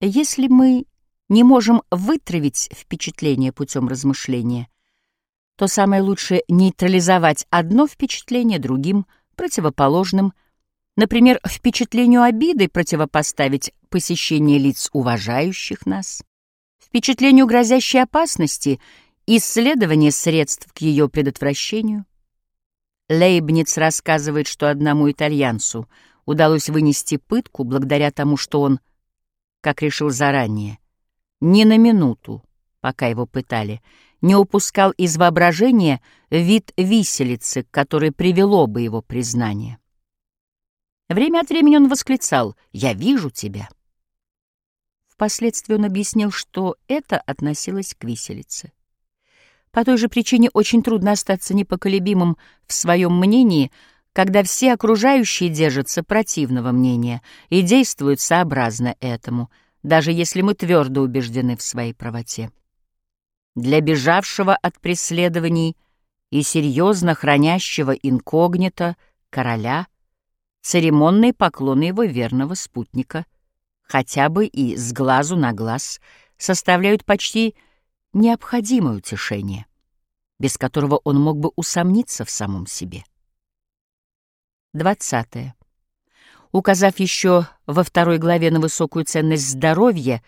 Если мы не можем вытравить впечатление путем размышления, то самое лучшее — нейтрализовать одно впечатление другим, противоположным, например, впечатлению обиды противопоставить посещение лиц, уважающих нас, впечатлению грозящей опасности — исследование средств к ее предотвращению. Лейбниц рассказывает, что одному итальянцу удалось вынести пытку благодаря тому, что он, как решил заранее, ни на минуту, пока его пытали, не упускал из воображения вид виселицы, который привело бы его признание. Время от времени он восклицал «Я вижу тебя». Впоследствии он объяснил, что это относилось к виселице. По той же причине очень трудно остаться непоколебимым в своем мнении, когда все окружающие держатся противного мнения и действуют сообразно этому, даже если мы твердо убеждены в своей правоте. Для бежавшего от преследований и серьезно хранящего инкогнито короля церемонные поклоны его верного спутника, хотя бы и с глазу на глаз, составляют почти необходимое утешение, без которого он мог бы усомниться в самом себе. 20. Указав еще во второй главе на высокую ценность здоровья,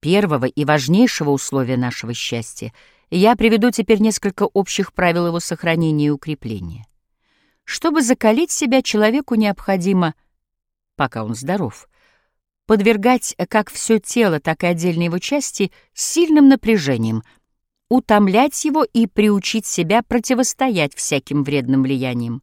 первого и важнейшего условия нашего счастья, я приведу теперь несколько общих правил его сохранения и укрепления. Чтобы закалить себя, человеку необходимо, пока он здоров, подвергать как все тело, так и отдельные его части сильным напряжением, утомлять его и приучить себя противостоять всяким вредным влияниям.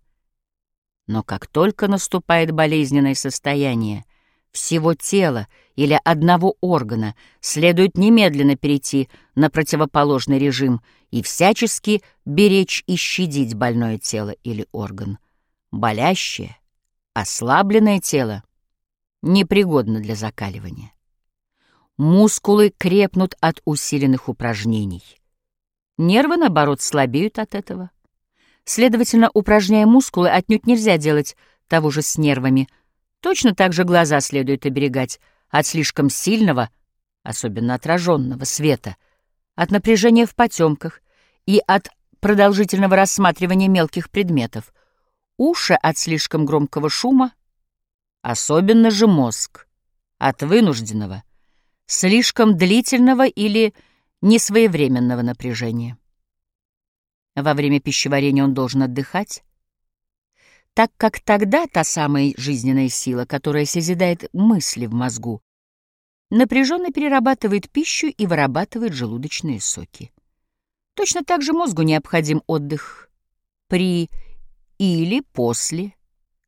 Но как только наступает болезненное состояние всего тела или одного органа, следует немедленно перейти на противоположный режим и всячески беречь и щадить больное тело или орган. Болящее, ослабленное тело — непригодно для закаливания. Мускулы крепнут от усиленных упражнений. Нервы, наоборот, слабеют от этого. Следовательно, упражняя мускулы, отнюдь нельзя делать того же с нервами. Точно так же глаза следует оберегать от слишком сильного, особенно отраженного света, от напряжения в потемках и от продолжительного рассматривания мелких предметов, уши от слишком громкого шума, особенно же мозг, от вынужденного, слишком длительного или несвоевременного напряжения. Во время пищеварения он должен отдыхать, так как тогда та самая жизненная сила, которая созидает мысли в мозгу, напряженно перерабатывает пищу и вырабатывает желудочные соки. Точно так же мозгу необходим отдых при или после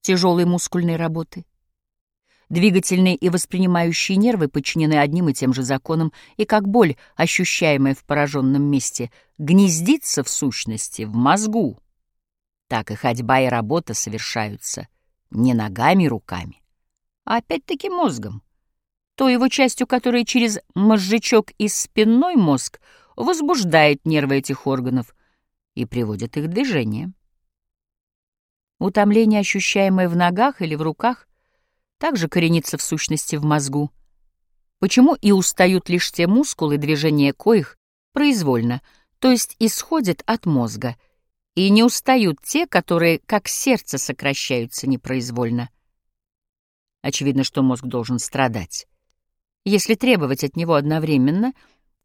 тяжелой мускульной работы. Двигательные и воспринимающие нервы подчинены одним и тем же законам, и как боль, ощущаемая в пораженном месте, гнездится в сущности в мозгу, так и ходьба и работа совершаются не ногами и руками, а опять-таки мозгом, той его частью, которая через мозжечок и спинной мозг возбуждает нервы этих органов и приводит их в движение. Утомление, ощущаемое в ногах или в руках, также коренится в сущности в мозгу. Почему и устают лишь те мускулы, движения коих произвольно, то есть исходят от мозга, и не устают те, которые, как сердце, сокращаются непроизвольно. Очевидно, что мозг должен страдать. Если требовать от него одновременно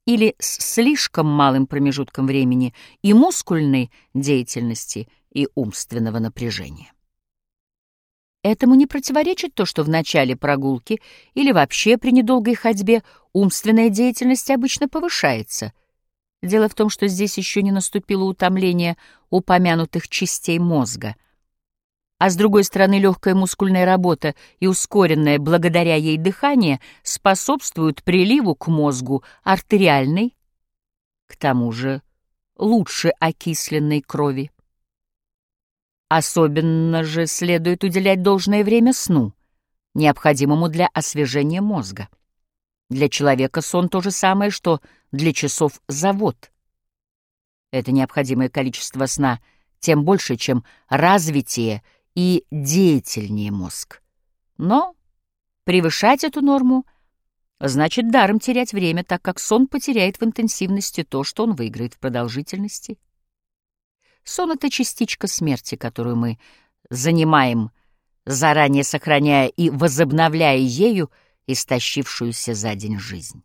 или с слишком малым промежутком времени и мускульной деятельности, и умственного напряжения. Этому не противоречит то, что в начале прогулки или вообще при недолгой ходьбе умственная деятельность обычно повышается. Дело в том, что здесь еще не наступило утомление упомянутых частей мозга. А с другой стороны, легкая мускульная работа и ускоренное благодаря ей дыхание способствуют приливу к мозгу артериальной, к тому же лучше окисленной крови. Особенно же следует уделять должное время сну, необходимому для освежения мозга. Для человека сон то же самое, что для часов завод. Это необходимое количество сна тем больше, чем развитие и деятельнее мозг. Но превышать эту норму Значит, даром терять время, так как сон потеряет в интенсивности то, что он выиграет в продолжительности. Сон — это частичка смерти, которую мы занимаем, заранее сохраняя и возобновляя ею истощившуюся за день жизнь.